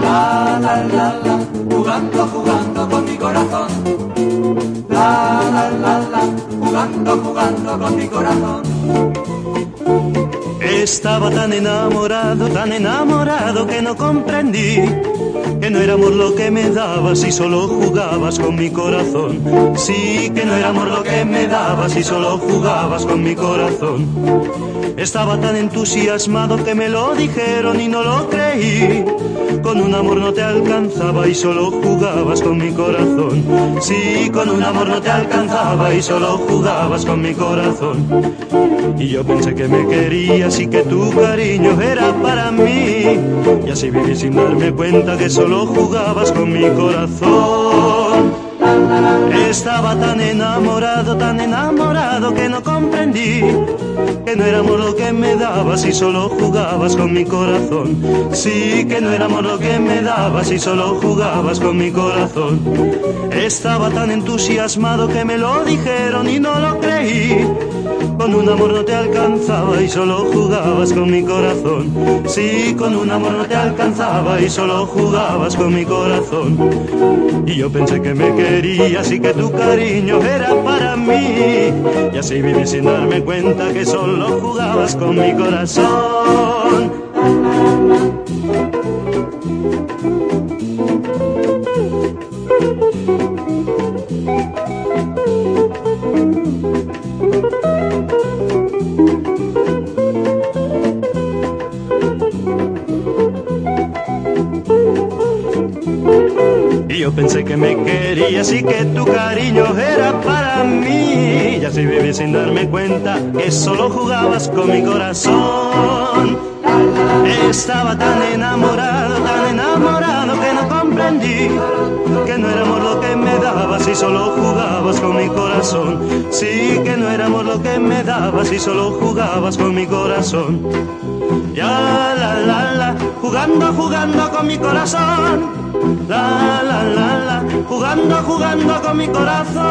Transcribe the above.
La, la, la, la, jugando, jugando con mi jugando, jugando con mi corazón. Estaba tan enamorado, tan enamorado que no comprendí que no era amor lo que me dabas y solo jugabas con mi corazón. Sí, que no era amor lo que me dabas y solo jugabas con mi corazón. Estaba tan entusiasmado que me lo dijeron y no lo creí. Con un amor no te alcanzaba y solo jugabas con mi corazón. Sí, con un amor no te alcanzaba y solo jugabas con mi corazón. Y yo pensé que me querías y que tu cariño era para mí. Y así viví sin darme cuenta que solo jugabas con mi corazón. Estaba tan enamorado, tan enamorado que no comprendí que no era amor lo que me dabas y solo jugabas con mi corazón. Sí, que no era amor lo que me dabas y solo jugabas con mi corazón. Estaba tan entusiasmado que me lo dijeron y no lo creí. Con un amor no te alcanzaba y solo jugabas con mi corazón. Sí, con un amor no te alcanzaba y solo jugabas con mi corazón. Y yo pensé que me querías y que tu cariño era para mí. Y así viví sin darme cuenta que solo jugabas con mi corazón. Yo pensé que me querías y que tu cariño era para mí. Y así viví sin darme cuenta que solo jugabas con mi corazón. Estaba tan enamorado, tan enamorado que no comprendí que no era lo que me dabas y solo jugabas con mi corazón. Sí, que no era lo que me dabas y solo jugabas con mi corazón. Ya la la la, jugando, jugando con mi corazón. La la la la, jugando, jugando con mi corazón.